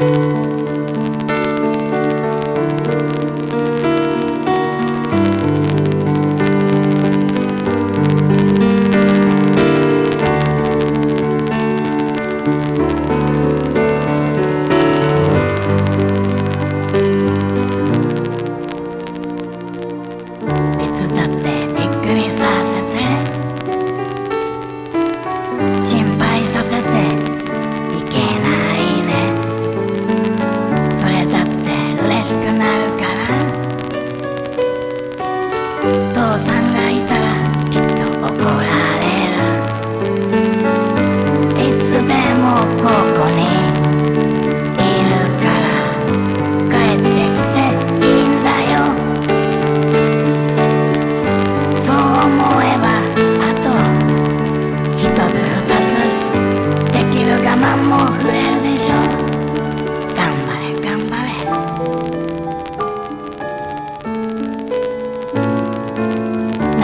Música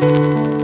Música